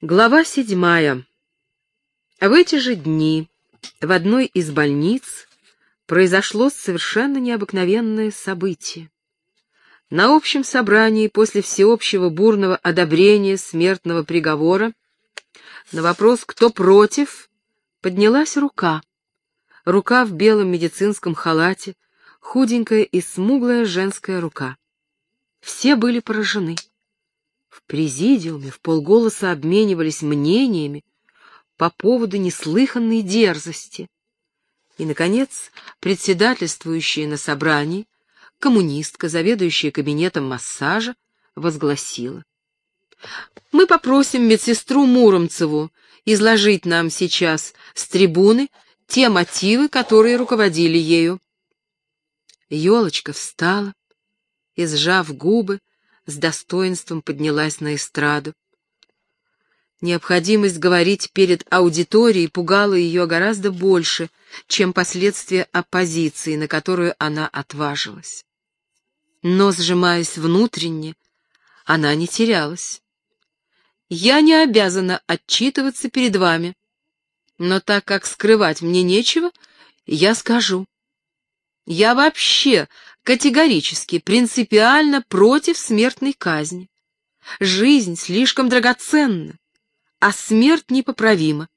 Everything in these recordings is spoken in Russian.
Глава седьмая. В эти же дни в одной из больниц произошло совершенно необыкновенное событие. На общем собрании после всеобщего бурного одобрения смертного приговора на вопрос «Кто против?» поднялась рука. Рука в белом медицинском халате, худенькая и смуглая женская рука. Все были поражены. В президиуме в полголоса обменивались мнениями по поводу неслыханной дерзости. И, наконец, председательствующая на собрании, коммунистка, заведующая кабинетом массажа, возгласила. «Мы попросим медсестру Муромцеву изложить нам сейчас с трибуны те мотивы, которые руководили ею». Елочка встала и, сжав губы, с достоинством поднялась на эстраду. Необходимость говорить перед аудиторией пугала ее гораздо больше, чем последствия оппозиции, на которую она отважилась. Но, сжимаясь внутренне, она не терялась. «Я не обязана отчитываться перед вами, но так как скрывать мне нечего, я скажу. Я вообще категорически, принципиально против смертной казни. Жизнь слишком драгоценна, а смерть непоправима.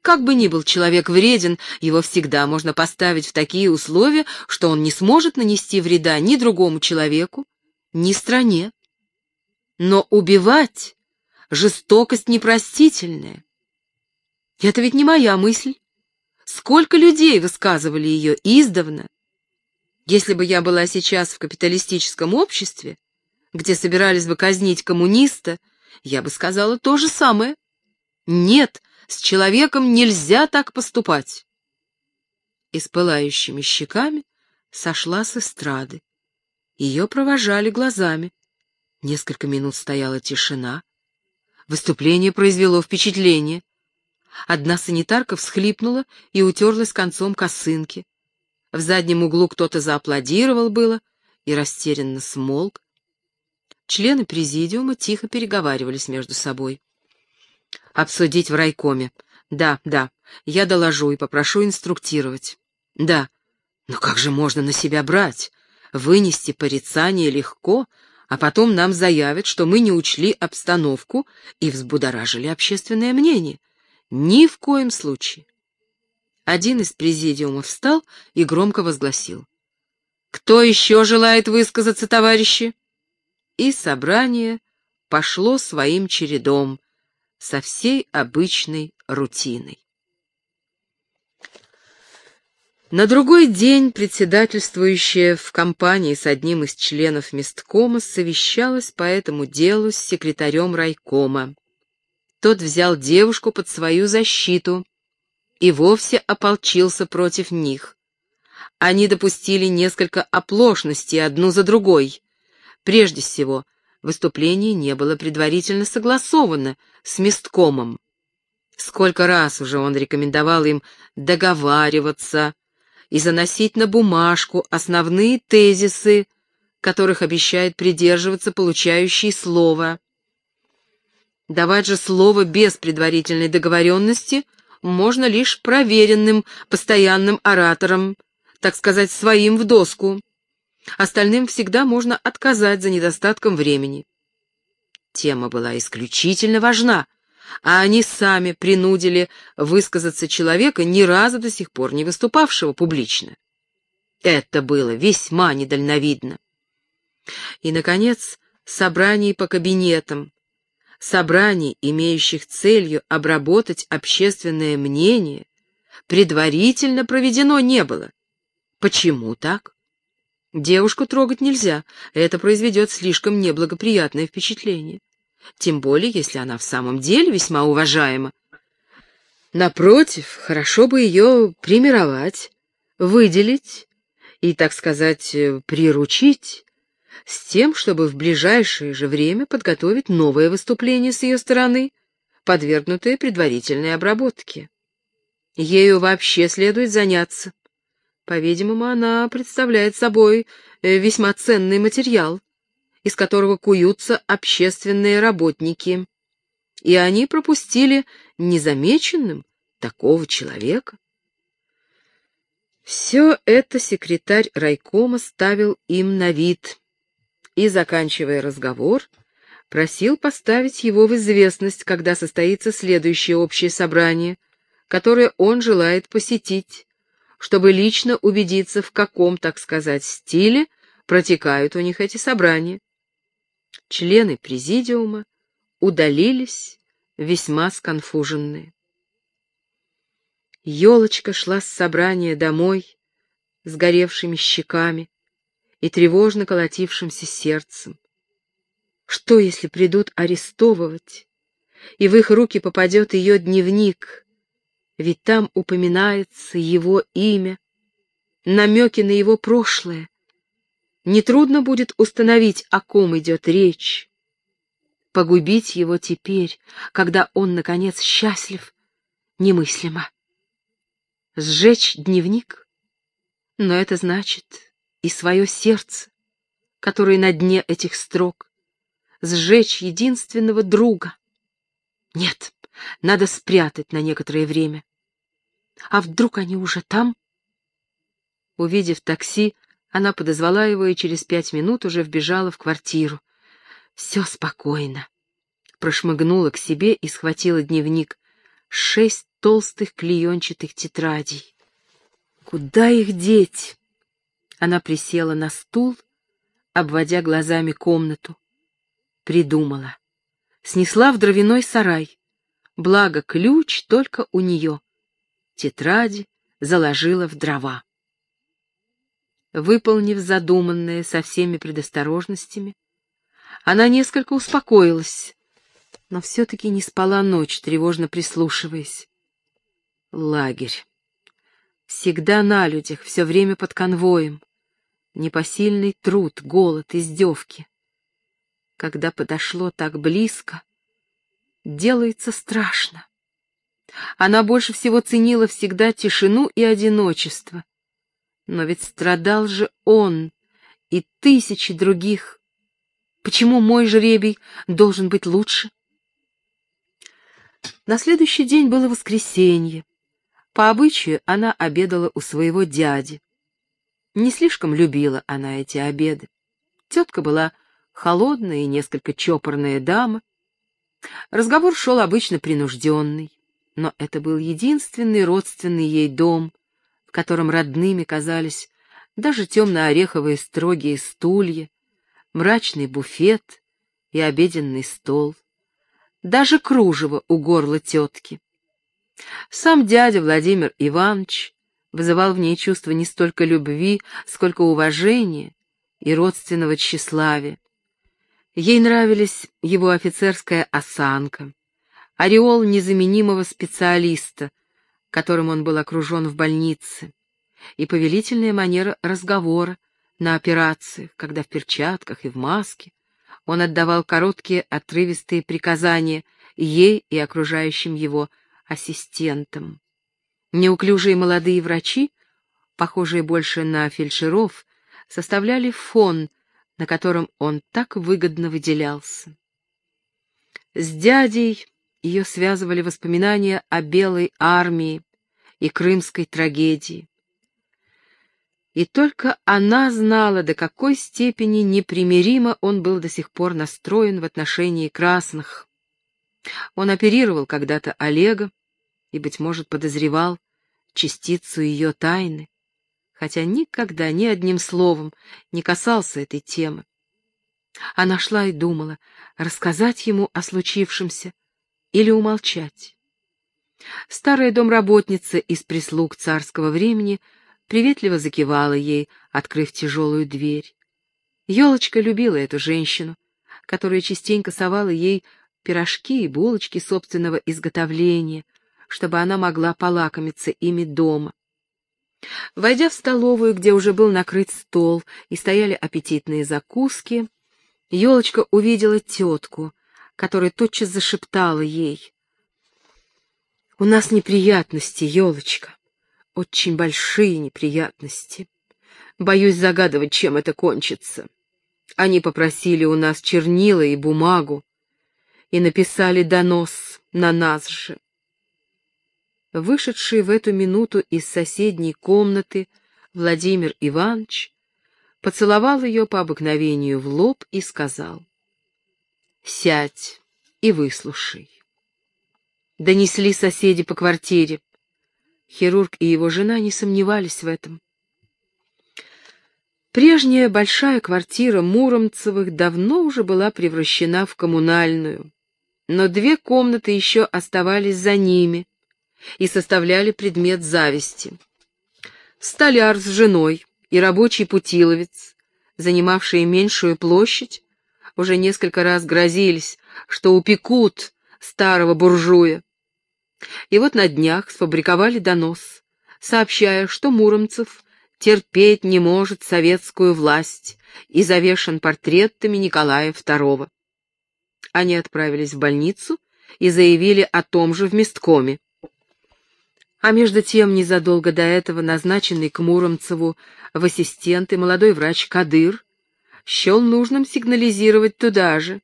Как бы ни был человек вреден, его всегда можно поставить в такие условия, что он не сможет нанести вреда ни другому человеку, ни стране. Но убивать — жестокость непростительная. Это ведь не моя мысль. Сколько людей высказывали ее издавна, если бы я была сейчас в капиталистическом обществе, где собирались бы казнить коммуниста, я бы сказала то же самое. Нет, с человеком нельзя так поступать. И с пылающими щеками сошла с эстрады. Ее провожали глазами. Несколько минут стояла тишина. Выступление произвело впечатление. Одна санитарка всхлипнула и утерлась концом косынки. В заднем углу кто-то зааплодировал было и растерянно смолк. Члены президиума тихо переговаривались между собой. «Обсудить в райкоме. Да, да, я доложу и попрошу инструктировать. Да, но как же можно на себя брать? Вынести порицание легко, а потом нам заявят, что мы не учли обстановку и взбудоражили общественное мнение. Ни в коем случае. Один из президиума встал и громко возгласил. «Кто еще желает высказаться, товарищи?» И собрание пошло своим чередом, со всей обычной рутиной. На другой день председательствующая в компании с одним из членов месткома совещалась по этому делу с секретарем райкома. Тот взял девушку под свою защиту и вовсе ополчился против них. Они допустили несколько оплошностей одну за другой. Прежде всего, выступление не было предварительно согласовано с месткомом. Сколько раз уже он рекомендовал им договариваться и заносить на бумажку основные тезисы, которых обещает придерживаться получающий слово. Давать же слово без предварительной договоренности можно лишь проверенным, постоянным оратором, так сказать, своим в доску. Остальным всегда можно отказать за недостатком времени. Тема была исключительно важна, а они сами принудили высказаться человека, ни разу до сих пор не выступавшего публично. Это было весьма недальновидно. И, наконец, собрание по кабинетам, собраний, имеющих целью обработать общественное мнение, предварительно проведено не было. Почему так? Девушку трогать нельзя, это произведет слишком неблагоприятное впечатление. Тем более, если она в самом деле весьма уважаема. Напротив, хорошо бы ее примировать, выделить и, так сказать, приручить с тем, чтобы в ближайшее же время подготовить новое выступление с ее стороны, подвергнутое предварительной обработке. Ею вообще следует заняться. По-видимому, она представляет собой э, весьма ценный материал, из которого куются общественные работники. и они пропустили незамеченным такого человека. Все это секретарь райкома ставил им на вид и, заканчивая разговор, просил поставить его в известность, когда состоится следующее общее собрание, которое он желает посетить, чтобы лично убедиться, в каком, так сказать, стиле протекают у них эти собрания. Члены президиума удалились, весьма сконфуженные. Елочка шла с собрания домой, с горевшими щеками и тревожно колотившимся сердцем. Что, если придут арестовывать, и в их руки попадет ее дневник, ведь там упоминается его имя, намеки на его прошлое. Нетрудно будет установить, о ком идет речь. Погубить его теперь, когда он, наконец, счастлив, немыслимо. Сжечь дневник? Но это значит и свое сердце, которое на дне этих строк, сжечь единственного друга. Нет, надо спрятать на некоторое время. А вдруг они уже там? Увидев такси, она подозвала его и через пять минут уже вбежала в квартиру. Все спокойно. Прошмыгнула к себе и схватила дневник. Шесть толстых клеенчатых тетрадей. Куда их деть? Она присела на стул, обводя глазами комнату. Придумала. Снесла в дровяной сарай. Благо, ключ только у нее. Тетради заложила в дрова. Выполнив задуманное со всеми предосторожностями, она несколько успокоилась, но все-таки не спала ночь, тревожно прислушиваясь. Лагерь. Всегда на людях, все время под конвоем. Непосильный труд, голод, издевки когда подошло так близко, делается страшно. Она больше всего ценила всегда тишину и одиночество. Но ведь страдал же он и тысячи других. Почему мой жребий должен быть лучше? На следующий день было воскресенье. По обычаю она обедала у своего дяди. Не слишком любила она эти обеды. Тетка была холодная и несколько чопорная дама. Разговор шел обычно принужденный, но это был единственный родственный ей дом, в котором родными казались даже темно-ореховые строгие стулья, мрачный буфет и обеденный стол, даже кружево у горла тетки. Сам дядя Владимир Иванович вызывал в ней чувство не столько любви, сколько уважения и родственного тщеславия. Ей нравились его офицерская осанка, ореол незаменимого специалиста, которым он был окружен в больнице, и повелительная манера разговора на операциях, когда в перчатках и в маске он отдавал короткие отрывистые приказания ей и окружающим его ассистентам. Неуклюжие молодые врачи, похожие больше на фельдшеров, составляли фон на котором он так выгодно выделялся. С дядей ее связывали воспоминания о белой армии и крымской трагедии. И только она знала, до какой степени непримиримо он был до сих пор настроен в отношении красных. Он оперировал когда-то Олега и, быть может, подозревал частицу ее тайны хотя никогда ни одним словом не касался этой темы. Она шла и думала, рассказать ему о случившемся или умолчать. Старая домработница из прислуг царского времени приветливо закивала ей, открыв тяжелую дверь. Елочка любила эту женщину, которая частенько совала ей пирожки и булочки собственного изготовления, чтобы она могла полакомиться ими дома. Войдя в столовую, где уже был накрыт стол и стояли аппетитные закуски, елочка увидела тетку, которая тотчас зашептала ей. «У нас неприятности, елочка, очень большие неприятности. Боюсь загадывать, чем это кончится. Они попросили у нас чернила и бумагу. и написали донос на нас же. Вышедший в эту минуту из соседней комнаты Владимир Иванович поцеловал ее по обыкновению в лоб и сказал, «Сядь и выслушай». Донесли соседи по квартире. Хирург и его жена не сомневались в этом. Прежняя большая квартира Муромцевых давно уже была превращена в коммунальную, но две комнаты еще оставались за ними и составляли предмет зависти. Столяр с женой и рабочий путиловец, занимавшие меньшую площадь, уже несколько раз грозились, что упекут старого буржуя. И вот на днях сфабриковали донос, сообщая, что Муромцев терпеть не может советскую власть и завешен портретами Николая II. Они отправились в больницу и заявили о том же в месткоме. А между тем, незадолго до этого назначенный к Муромцеву в ассистенты молодой врач Кадыр счел нужным сигнализировать туда же,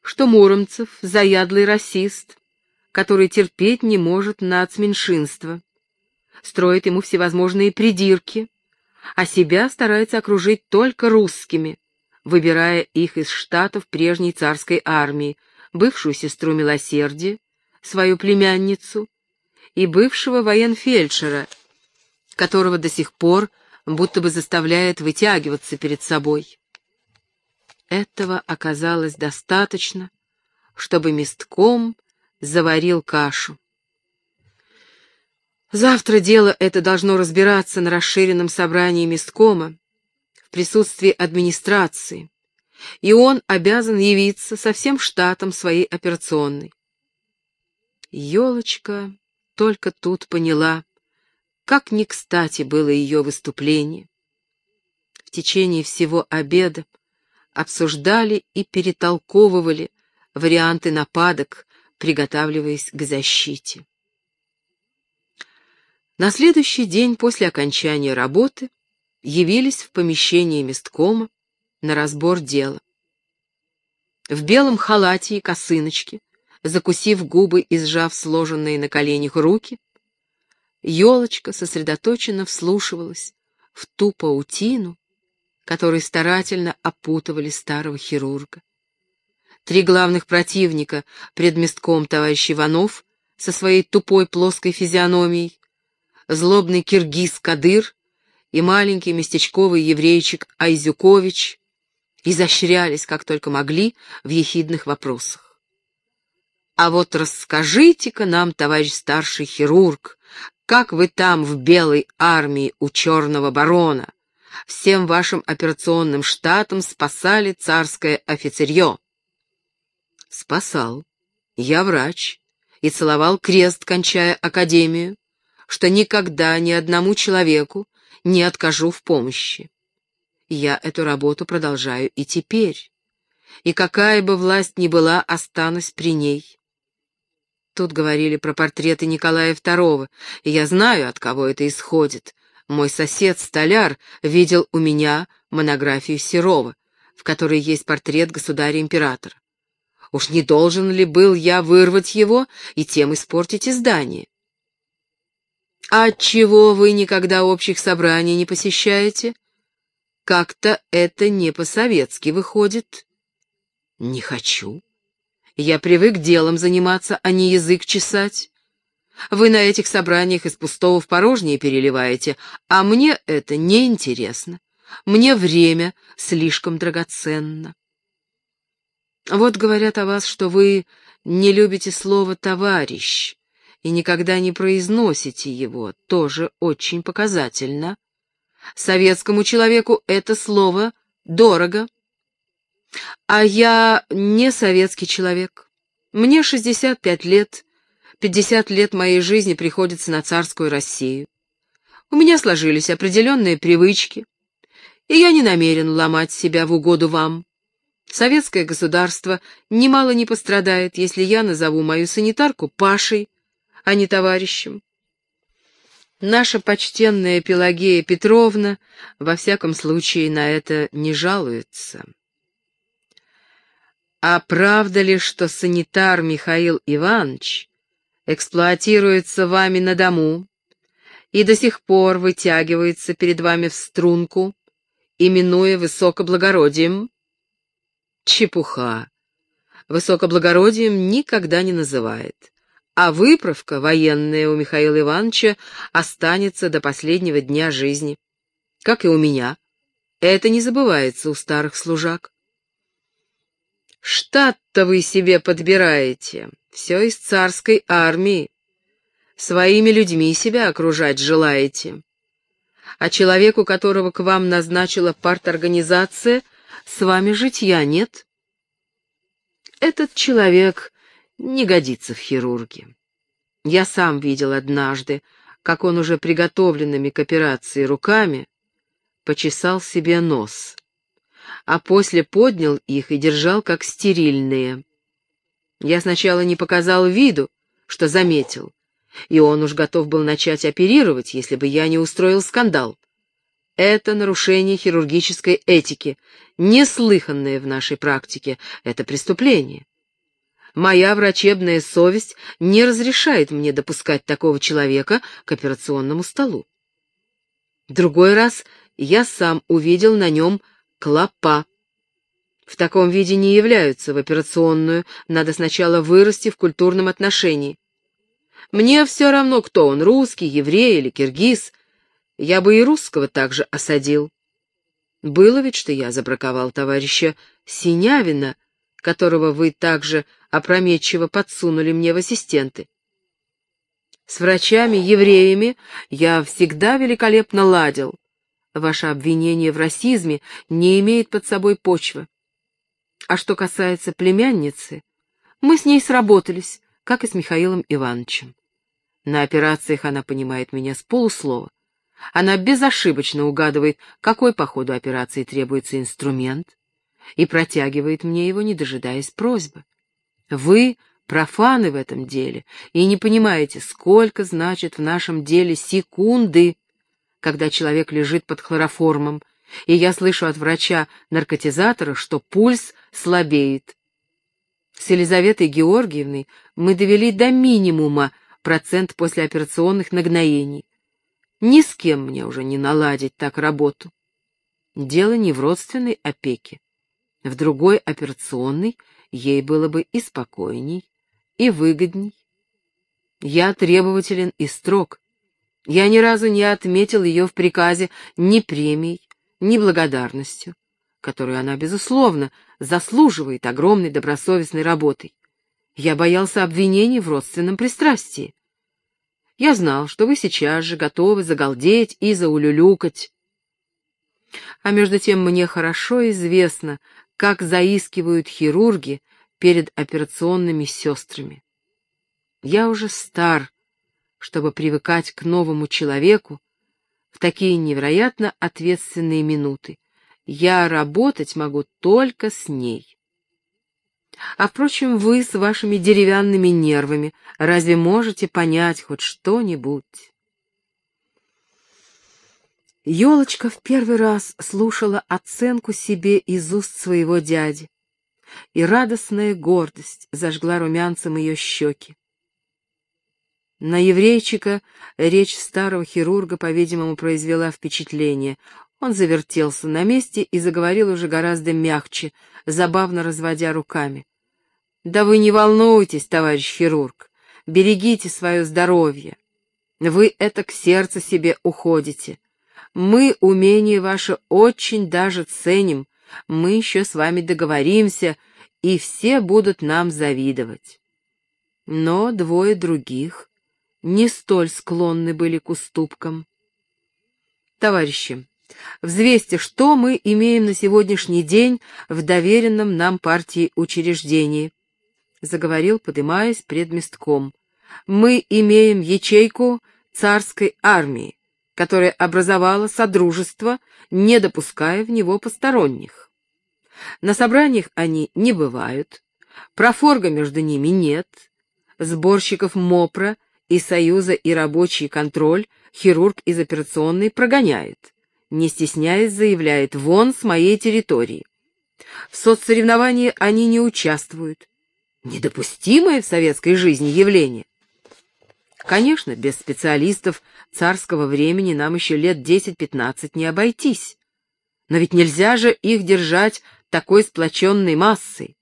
что Муромцев — заядлый расист, который терпеть не может нацменьшинство, строит ему всевозможные придирки, а себя старается окружить только русскими, выбирая их из штатов прежней царской армии, бывшую сестру милосердия, свою племянницу и бывшего военфельдшера, которого до сих пор будто бы заставляет вытягиваться перед собой. Этого оказалось достаточно, чтобы местком заварил кашу. Завтра дело это должно разбираться на расширенном собрании месткома в присутствии администрации, и он обязан явиться со всем штатом своей операционной. Елочка только тут поняла, как не кстати было ее выступление. В течение всего обеда обсуждали и перетолковывали варианты нападок, приготавливаясь к защите. На следующий день после окончания работы явились в помещении месткома на разбор дела. В белом халате и косыночке, закусив губы и сжав сложенные на коленях руки, елочка сосредоточенно вслушивалась в ту паутину, которой старательно опутывали старого хирурга. Три главных противника пред местком товарищ Иванов со своей тупой плоской физиономией, злобный киргиз Кадыр и маленький местечковый еврейчик Айзюкович изощрялись, как только могли, в ехидных вопросах. «А вот расскажите-ка нам, товарищ старший хирург, как вы там в белой армии у черного барона всем вашим операционным штатам спасали царское офицерье?» «Спасал. Я врач и целовал крест, кончая академию что никогда ни одному человеку не откажу в помощи. Я эту работу продолжаю и теперь, и какая бы власть ни была, останусь при ней. Тут говорили про портреты Николая II, и я знаю, от кого это исходит. Мой сосед-столяр видел у меня монографию Серова, в которой есть портрет государя-императора. Уж не должен ли был я вырвать его и тем испортить издание? А отчего вы никогда общих собраний не посещаете? Как-то это не по-советски выходит. Не хочу. Я привык делом заниматься, а не язык чесать. Вы на этих собраниях из пустого в порожнее переливаете, а мне это не интересно. Мне время слишком драгоценно. Вот говорят о вас, что вы не любите слово «товарищ», и никогда не произносите его, тоже очень показательно. Советскому человеку это слово дорого. А я не советский человек. Мне 65 лет, 50 лет моей жизни приходится на царскую Россию. У меня сложились определенные привычки, и я не намерен ломать себя в угоду вам. Советское государство немало не пострадает, если я назову мою санитарку Пашей, а не товарищем. Наша почтенная Пелагея Петровна во всяком случае на это не жалуется. А правда ли, что санитар Михаил Иванович эксплуатируется вами на дому и до сих пор вытягивается перед вами в струнку, именуя высокоблагородием? Чепуха. Высокоблагородием никогда не называет, а выправка военная у Михаила Ивановича останется до последнего дня жизни, как и у меня. Это не забывается у старых служак. Штат-то вы себе подбираете, все из царской армии. Своими людьми себя окружать желаете. А человеку, которого к вам назначила парторганизация, с вами житья нет. Этот человек не годится в хирурге. Я сам видел однажды, как он уже приготовленными к операции руками почесал себе нос, а после поднял их и держал как стерильные. Я сначала не показал виду, что заметил, и он уж готов был начать оперировать, если бы я не устроил скандал. Это нарушение хирургической этики, неслыханное в нашей практике, это преступление. Моя врачебная совесть не разрешает мне допускать такого человека к операционному столу. Другой раз я сам увидел на нем клопа. В таком виде не являются в операционную, надо сначала вырасти в культурном отношении. Мне все равно, кто он, русский, еврей или киргиз. Я бы и русского также осадил. Было ведь, что я забраковал товарища Синявина, которого вы также опрометчиво подсунули мне в ассистенты. С врачами-евреями я всегда великолепно ладил. Ваше обвинение в расизме не имеет под собой почвы. А что касается племянницы, мы с ней сработались, как и с Михаилом Ивановичем. На операциях она понимает меня с полуслова. Она безошибочно угадывает, какой по ходу операции требуется инструмент, и протягивает мне его, не дожидаясь просьбы. Вы профаны в этом деле и не понимаете, сколько значит в нашем деле секунды, когда человек лежит под хлороформом, и я слышу от врача-наркотизатора, что пульс слабеет. С Елизаветой Георгиевной мы довели до минимума процент послеоперационных нагноений. Ни с кем мне уже не наладить так работу. Дело не в родственной опеке. В другой операционной ей было бы и спокойней, и выгодней. Я требователен и строг. Я ни разу не отметил ее в приказе ни премией, ни благодарностью, которую она, безусловно, заслуживает огромной добросовестной работой. Я боялся обвинений в родственном пристрастии. Я знал, что вы сейчас же готовы загалдеть и заулюлюкать. А между тем мне хорошо известно, как заискивают хирурги перед операционными сестрами. Я уже стар, чтобы привыкать к новому человеку в такие невероятно ответственные минуты. Я работать могу только с ней. А, впрочем, вы с вашими деревянными нервами разве можете понять хоть что-нибудь? Елочка в первый раз слушала оценку себе из уст своего дяди, и радостная гордость зажгла румянцем ее щеки. На еврейчика речь старого хирурга, по-видимому, произвела впечатление. Он завертелся на месте и заговорил уже гораздо мягче, забавно разводя руками. «Да вы не волнуйтесь, товарищ хирург, берегите свое здоровье. Вы это к сердцу себе уходите. Мы умение ваше очень даже ценим, мы еще с вами договоримся, и все будут нам завидовать. Но двое других не столь склонны были к уступкам. Товарищи, взвесьте, что мы имеем на сегодняшний день в доверенном нам партии учреждении, заговорил, подымаясь пред местком. Мы имеем ячейку царской армии, которая образовала содружество, не допуская в него посторонних. На собраниях они не бывают, профорга между ними нет, сборщиков МОПРа и Союза и рабочий контроль хирург из операционной прогоняет, не стесняясь заявляет «вон с моей территории». В соцсоревновании они не участвуют. Недопустимое в советской жизни явление. Конечно, без специалистов царского времени нам еще лет 10-15 не обойтись. Но ведь нельзя же их держать такой сплоченной массой.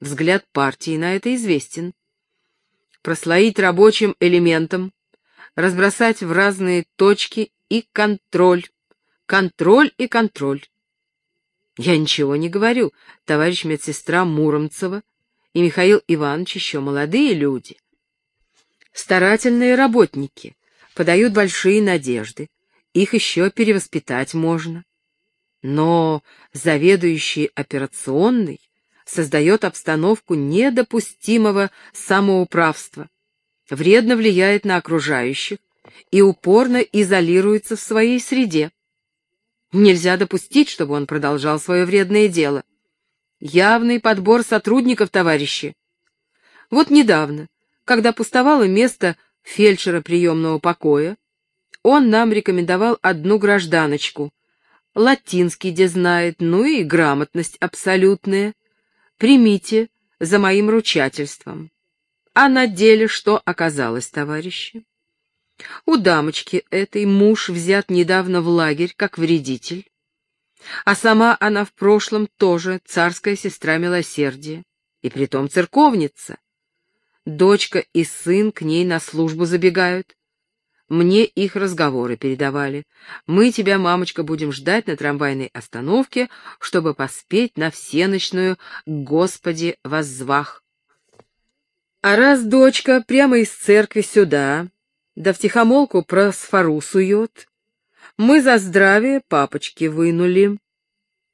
Взгляд партии на это известен. Прослоить рабочим элементом, разбросать в разные точки и контроль. Контроль и контроль. Я ничего не говорю, товарищ медсестра Муромцева и Михаил Иванович еще молодые люди. Старательные работники, подают большие надежды, их еще перевоспитать можно. Но заведующий операционный создает обстановку недопустимого самоуправства, вредно влияет на окружающих и упорно изолируется в своей среде. Нельзя допустить, чтобы он продолжал свое вредное дело. Явный подбор сотрудников, товарищи. Вот недавно, когда пустовало место фельдшера приемного покоя, он нам рекомендовал одну гражданочку. Латинский где знает, ну и грамотность абсолютная. Примите за моим ручательством. А на деле что оказалось, товарищи? У дамочки этой муж взят недавно в лагерь как вредитель, а сама она в прошлом тоже царская сестра милосердия, и притом церковница. Дочка и сын к ней на службу забегают. Мне их разговоры передавали. Мы тебя, мамочка, будем ждать на трамвайной остановке, чтобы поспеть на всеночную «Господи воззвах». А раз дочка прямо из церкви сюда, да втихомолку про сфору сует. Мы за здравие папочки вынули.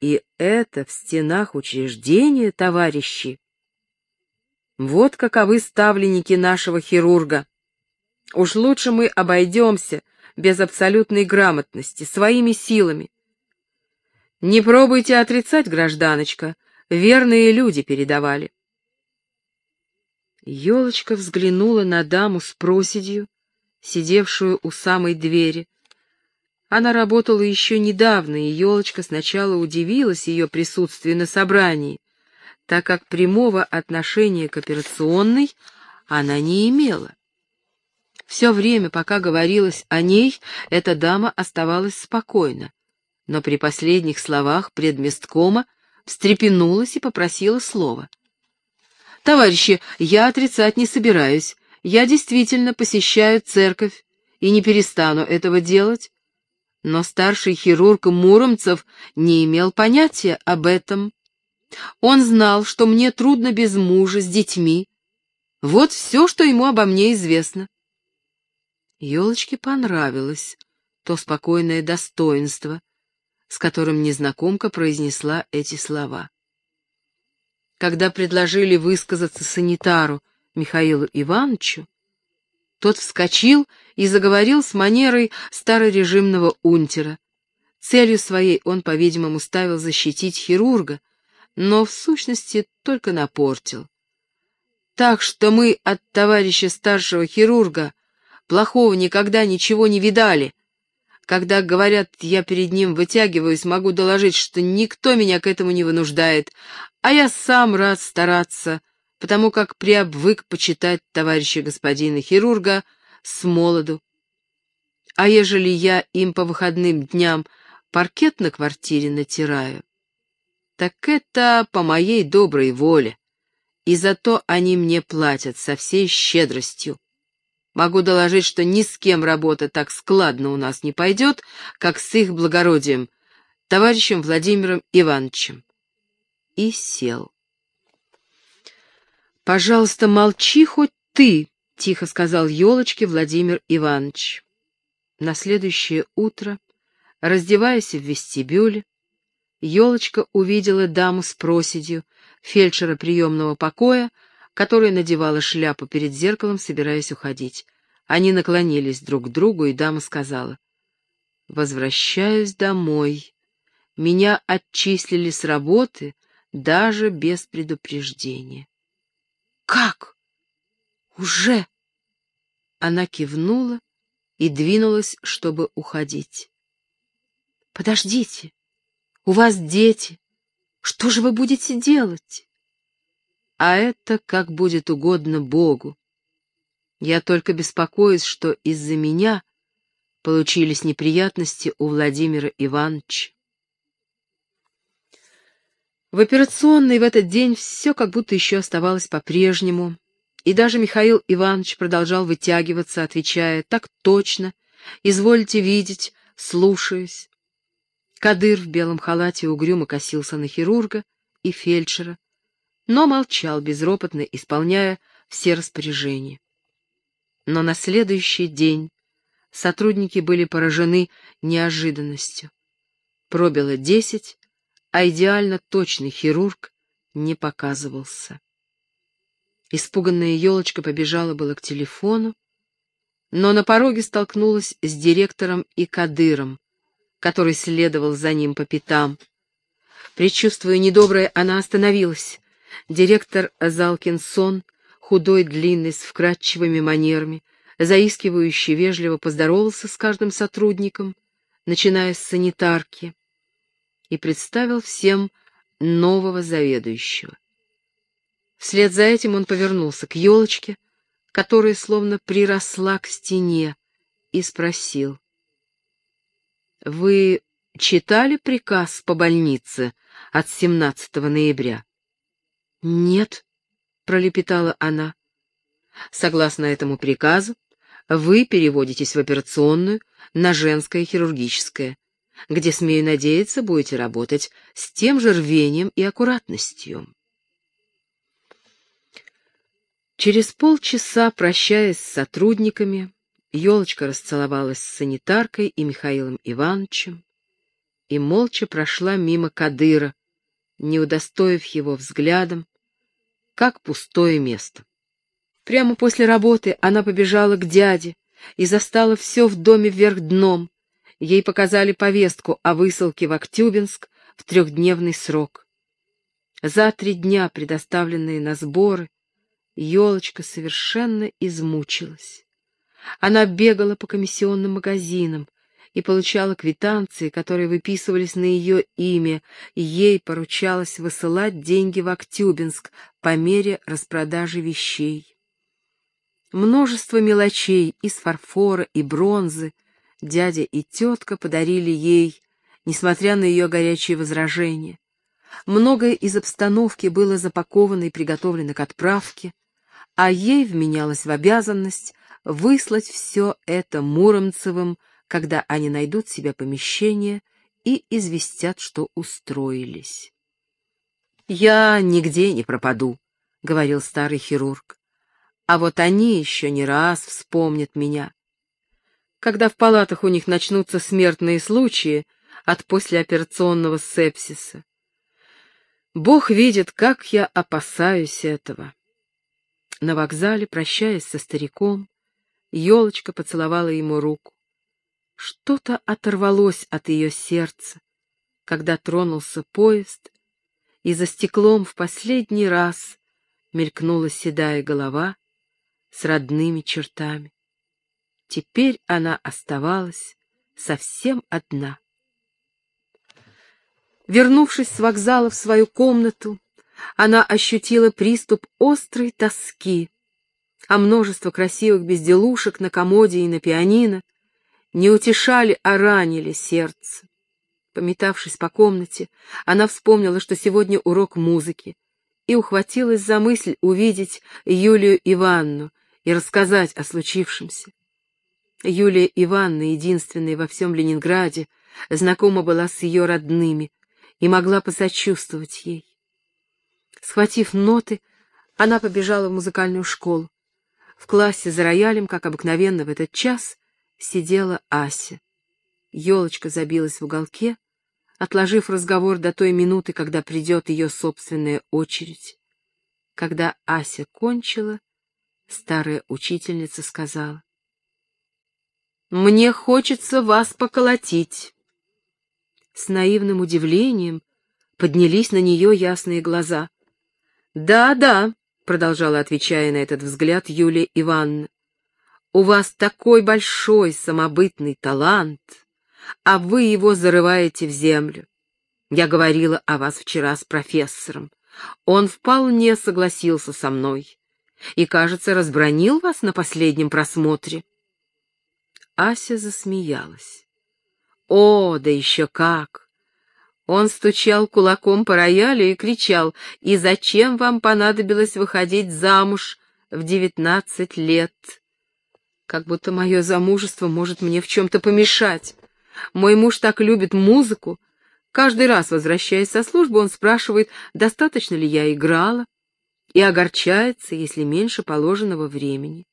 И это в стенах учреждения, товарищи. Вот каковы ставленники нашего хирурга. Уж лучше мы обойдемся без абсолютной грамотности, своими силами. Не пробуйте отрицать, гражданочка, верные люди передавали. Елочка взглянула на даму с проседью, сидевшую у самой двери. Она работала еще недавно, и елочка сначала удивилась ее присутствию на собрании, так как прямого отношения к операционной она не имела. Все время, пока говорилось о ней, эта дама оставалась спокойна, но при последних словах предместкома встрепенулась и попросила слова. «Товарищи, я отрицать не собираюсь. Я действительно посещаю церковь и не перестану этого делать. Но старший хирург Муромцев не имел понятия об этом. Он знал, что мне трудно без мужа, с детьми. Вот все, что ему обо мне известно. Елочке понравилось то спокойное достоинство, с которым незнакомка произнесла эти слова. Когда предложили высказаться санитару, Михаилу Ивановичу, тот вскочил и заговорил с манерой старорежимного унтера. Целью своей он, по-видимому, ставил защитить хирурга, но в сущности только напортил. Так что мы от товарища старшего хирурга плохого никогда ничего не видали. Когда, говорят, я перед ним вытягиваюсь, могу доложить, что никто меня к этому не вынуждает, а я сам рад стараться, потому как приобвык почитать товарища господина хирурга с молоду. А ежели я им по выходным дням паркет на квартире натираю, так это по моей доброй воле, и зато они мне платят со всей щедростью. Могу доложить, что ни с кем работа так складно у нас не пойдет, как с их благородием, товарищем Владимиром Ивановичем. И сел. «Пожалуйста, молчи хоть ты», — тихо сказал елочке Владимир Иванович. На следующее утро, раздеваясь в вестибюле, елочка увидела даму с проседью, фельдшера приемного покоя, которая надевала шляпу перед зеркалом, собираясь уходить. Они наклонились друг к другу, и дама сказала, «Возвращаюсь домой. Меня отчислили с работы даже без предупреждения». «Как? Уже?» Она кивнула и двинулась, чтобы уходить. «Подождите, у вас дети, Что же вы будете делать? А это как будет угодно Богу. Я только беспокоюсь, что из-за меня получились неприятности у Владимира Ивановича. В операционной в этот день все как будто еще оставалось по-прежнему, и даже Михаил Иванович продолжал вытягиваться, отвечая «так точно, извольте видеть, слушаюсь». Кадыр в белом халате угрюмо косился на хирурга и фельдшера, но молчал, безропотно исполняя все распоряжения. Но на следующий день сотрудники были поражены неожиданностью. Пробило десять, а идеально точный хирург не показывался. Испуганная елочка побежала было к телефону, но на пороге столкнулась с директором и Кадыром, который следовал за ним по пятам. Причувствуя недоброе, она остановилась. Директор Залкинсон, худой, длинный, с вкрадчивыми манерами, заискивающий, вежливо поздоровался с каждым сотрудником, начиная с санитарки и представил всем нового заведующего. Вслед за этим он повернулся к елочке, которая словно приросла к стене, и спросил. «Вы читали приказ по больнице от 17 ноября?» «Нет», — пролепетала она. «Согласно этому приказу, вы переводитесь в операционную на женское хирургическое, где, смею надеяться, будете работать с тем же рвением и аккуратностью. Через полчаса, прощаясь с сотрудниками, елочка расцеловалась с санитаркой и Михаилом Ивановичем и молча прошла мимо Кадыра, не удостоив его взглядом, как пустое место. Прямо после работы она побежала к дяде и застала все в доме вверх дном, ей показали повестку о высылке в Актюбинск в трехдневный срок. За три дня, предоставленные на сборы, елочка совершенно измучилась. Она бегала по комиссионным магазинам и получала квитанции, которые выписывались на ее имя, и ей поручалось высылать деньги в Актюбинск по мере распродажи вещей. Множество мелочей из фарфора и бронзы дядя и тетка подарили ей, несмотря на ее горячие возражения. Многое из обстановки было запаковано и приготовлено к отправке, а ей вменялось в обязанность выслать все это Муромцевым, когда они найдут себе помещение и известят, что устроились. «Я нигде не пропаду», — говорил старый хирург. «А вот они еще не раз вспомнят меня когда в палатах у них начнутся смертные случаи от послеоперационного сепсиса. Бог видит, как я опасаюсь этого. На вокзале, прощаясь со стариком, елочка поцеловала ему руку. Что-то оторвалось от ее сердца, когда тронулся поезд, и за стеклом в последний раз мелькнула седая голова с родными чертами. Теперь она оставалась совсем одна. Вернувшись с вокзала в свою комнату, она ощутила приступ острой тоски, а множество красивых безделушек на комоде и на пианино не утешали, а ранили сердце. Пометавшись по комнате, она вспомнила, что сегодня урок музыки, и ухватилась за мысль увидеть Юлию Ивановну и рассказать о случившемся. Юлия Ивановна, единственная во всем Ленинграде, знакома была с ее родными и могла посочувствовать ей. Схватив ноты, она побежала в музыкальную школу. В классе за роялем, как обыкновенно в этот час, сидела Ася. Елочка забилась в уголке, отложив разговор до той минуты, когда придет ее собственная очередь. Когда Ася кончила, старая учительница сказала, мне хочется вас поколотить. С наивным удивлением поднялись на нее ясные глаза. «Да, да», — продолжала, отвечая на этот взгляд Юлия Ивановна, «у вас такой большой самобытный талант, а вы его зарываете в землю. Я говорила о вас вчера с профессором. Он вполне согласился со мной и, кажется, разбронил вас на последнем просмотре. Ася засмеялась. О, да еще как! Он стучал кулаком по роялю и кричал, «И зачем вам понадобилось выходить замуж в девятнадцать лет?» Как будто мое замужество может мне в чем-то помешать. Мой муж так любит музыку. Каждый раз, возвращаясь со службы, он спрашивает, достаточно ли я играла, и огорчается, если меньше положенного времени.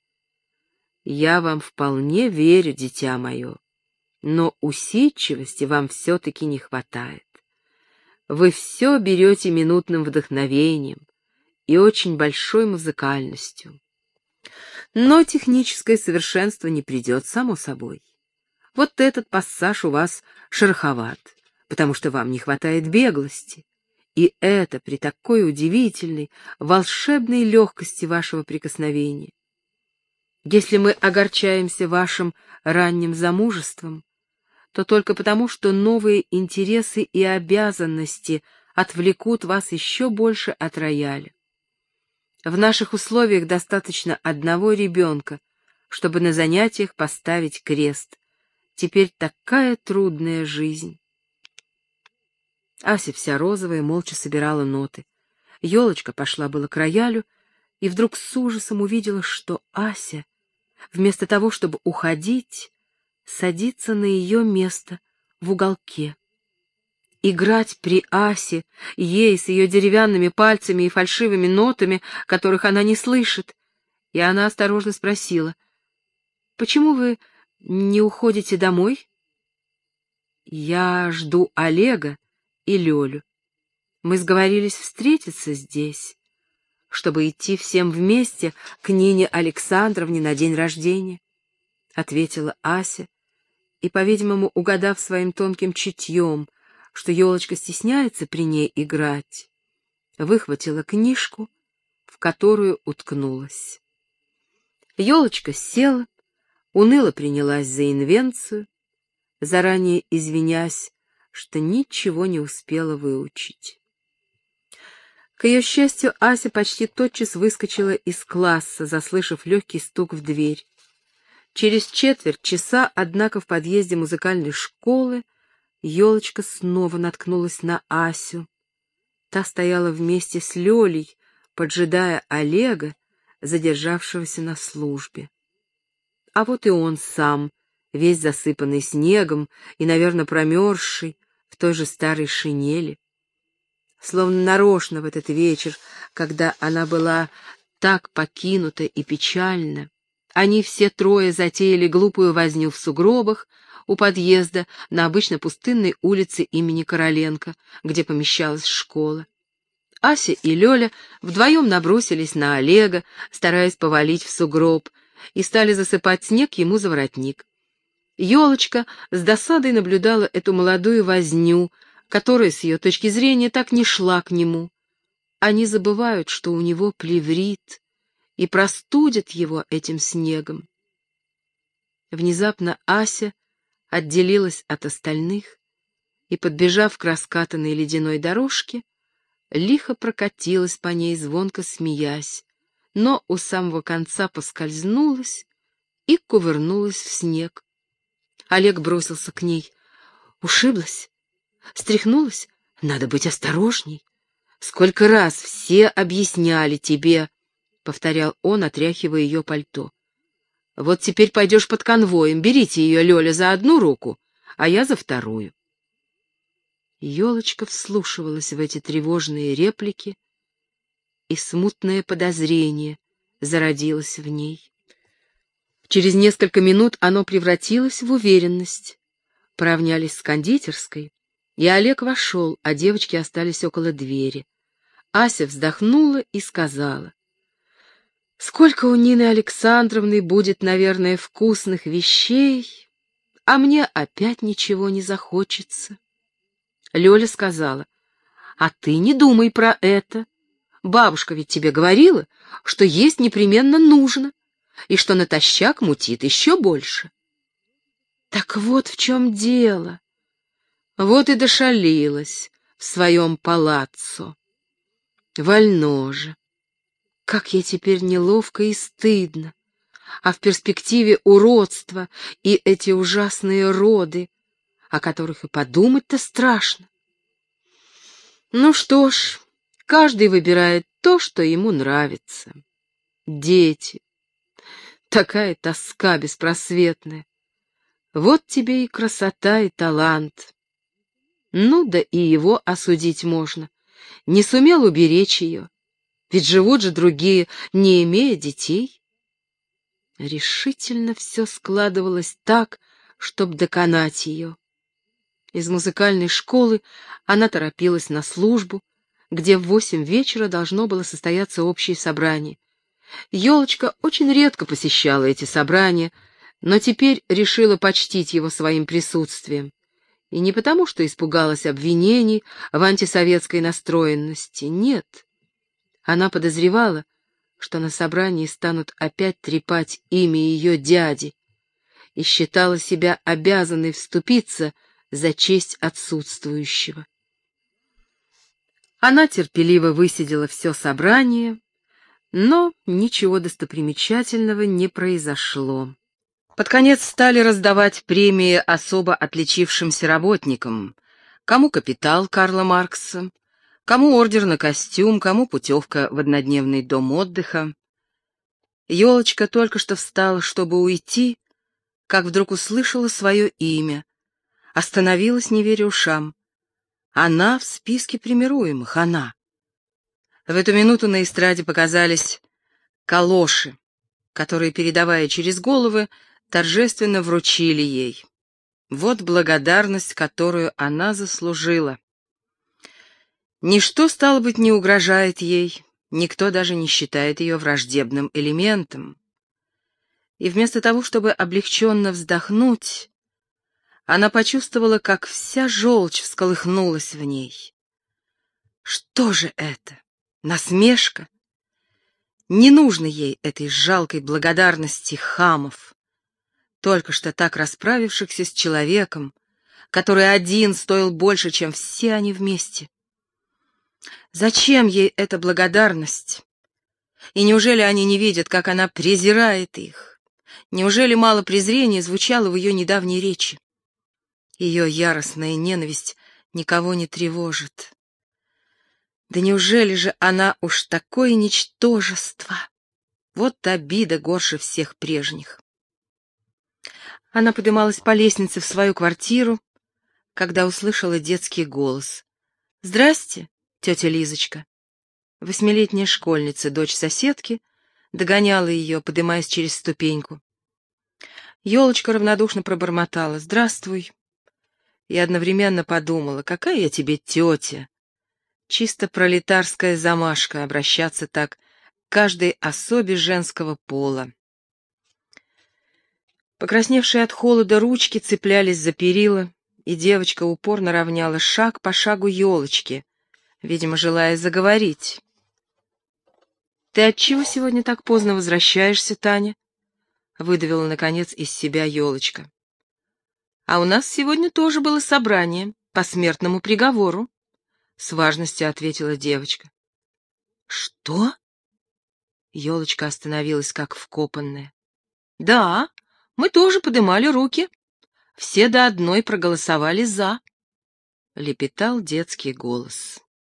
Я вам вполне верю, дитя мое, но усидчивости вам все-таки не хватает. Вы все берете минутным вдохновением и очень большой музыкальностью. Но техническое совершенство не придет само собой. Вот этот пассаж у вас шероховат, потому что вам не хватает беглости. И это при такой удивительной, волшебной легкости вашего прикосновения. Если мы огорчаемся вашим ранним замужеством, то только потому, что новые интересы и обязанности отвлекут вас еще больше от рояля. В наших условиях достаточно одного ребенка, чтобы на занятиях поставить крест. Теперь такая трудная жизнь. Ася вся розовая молча собирала ноты. Елочка пошла было к роялю и вдруг с ужасом увидела, что Ася, вместо того, чтобы уходить, садится на ее место в уголке. Играть при Асе, ей с ее деревянными пальцами и фальшивыми нотами, которых она не слышит. И она осторожно спросила, «Почему вы не уходите домой?» «Я жду Олега и Лёлю. Мы сговорились встретиться здесь, чтобы идти всем вместе к Нине Александровне на день рождения», — ответила Ася, и, по-видимому, угадав своим тонким чутьем — что елочка стесняется при ней играть, выхватила книжку, в которую уткнулась. Елочка села, уныло принялась за инвенцию, заранее извинясь, что ничего не успела выучить. К ее счастью, Ася почти тотчас выскочила из класса, заслышав легкий стук в дверь. Через четверть часа, однако, в подъезде музыкальной школы Елочка снова наткнулась на Асю. Та стояла вместе с Лёлей, поджидая Олега, задержавшегося на службе. А вот и он сам, весь засыпанный снегом и, наверное, промерзший, в той же старой шинели. Словно нарочно в этот вечер, когда она была так покинута и печальна, они все трое затеяли глупую возню в сугробах, у подъезда на обычно пустынной улице имени Короленко, где помещалась школа. Ася и Лёля вдвоем набросились на Олега, стараясь повалить в сугроб, и стали засыпать снег ему за воротник. Ёлочка с досадой наблюдала эту молодую возню, которая, с ее точки зрения, так не шла к нему. Они забывают, что у него плеврит, и простудят его этим снегом. Внезапно Ася отделилась от остальных и, подбежав к раскатанной ледяной дорожке, лихо прокатилась по ней, звонко смеясь, но у самого конца поскользнулась и кувырнулась в снег. Олег бросился к ней. Ушиблась? Стряхнулась? Надо быть осторожней. Сколько раз все объясняли тебе, — повторял он, отряхивая ее пальто. Вот теперь пойдешь под конвоем, берите ее, Лёля, за одну руку, а я за вторую. Елочка вслушивалась в эти тревожные реплики, и смутное подозрение зародилось в ней. Через несколько минут оно превратилось в уверенность. Поравнялись с кондитерской, и Олег вошел, а девочки остались около двери. Ася вздохнула и сказала. Сколько у Нины Александровны будет, наверное, вкусных вещей, а мне опять ничего не захочется. Лёля сказала, а ты не думай про это. Бабушка ведь тебе говорила, что есть непременно нужно, и что натощак мутит еще больше. Так вот в чем дело. Вот и дошалилась, в своем палаццо. Вольно же. Как ей теперь неловко и стыдно. А в перспективе уродства и эти ужасные роды, о которых и подумать-то страшно. Ну что ж, каждый выбирает то, что ему нравится. Дети. Такая тоска беспросветная. Вот тебе и красота, и талант. Ну да и его осудить можно. Не сумел уберечь ее. Ведь живут же другие, не имея детей. Решительно все складывалось так, чтобы доконать ее. Из музыкальной школы она торопилась на службу, где в восемь вечера должно было состояться общее собрание. Елочка очень редко посещала эти собрания, но теперь решила почтить его своим присутствием. И не потому, что испугалась обвинений в антисоветской настроенности, нет. Она подозревала, что на собрании станут опять трепать имя ее дяди, и считала себя обязанной вступиться за честь отсутствующего. Она терпеливо высидела все собрание, но ничего достопримечательного не произошло. Под конец стали раздавать премии особо отличившимся работникам. Кому капитал Карла Маркса, кому ордер на костюм, кому путевка в однодневный дом отдыха. Елочка только что встала, чтобы уйти, как вдруг услышала свое имя. Остановилась, не веря ушам. Она в списке премируемых, она. В эту минуту на эстраде показались калоши, которые, передавая через головы, торжественно вручили ей. Вот благодарность, которую она заслужила. Ничто, стало быть, не угрожает ей, никто даже не считает ее враждебным элементом. И вместо того, чтобы облегченно вздохнуть, она почувствовала, как вся желчь всколыхнулась в ней. Что же это? Насмешка? Не нужно ей этой жалкой благодарности хамов только что так расправившихся с человеком, который один стоил больше, чем все они вместе. Зачем ей эта благодарность? И неужели они не видят, как она презирает их? Неужели мало презрения звучало в ее недавней речи? Ее яростная ненависть никого не тревожит. Да неужели же она уж такое ничтожество? Вот обида горше всех прежних. Она поднималась по лестнице в свою квартиру, когда услышала детский голос. «Здрасте, тетя Лизочка». Восьмилетняя школьница, дочь соседки, догоняла ее, подымаясь через ступеньку. Елочка равнодушно пробормотала «Здравствуй». И одновременно подумала, какая я тебе тетя. Чисто пролетарская замашка обращаться так к каждой особе женского пола. Покрасневшие от холода ручки цеплялись за перила, и девочка упорно равняла шаг по шагу елочки, видимо, желая заговорить. «Ты отчего сегодня так поздно возвращаешься, Таня?» — выдавила, наконец, из себя елочка. «А у нас сегодня тоже было собрание по смертному приговору», — с важностью ответила девочка. «Что?» Елочка остановилась, как вкопанная. «Да, мы тоже подымали руки. Все до одной проголосовали «за», — лепетал детский голос.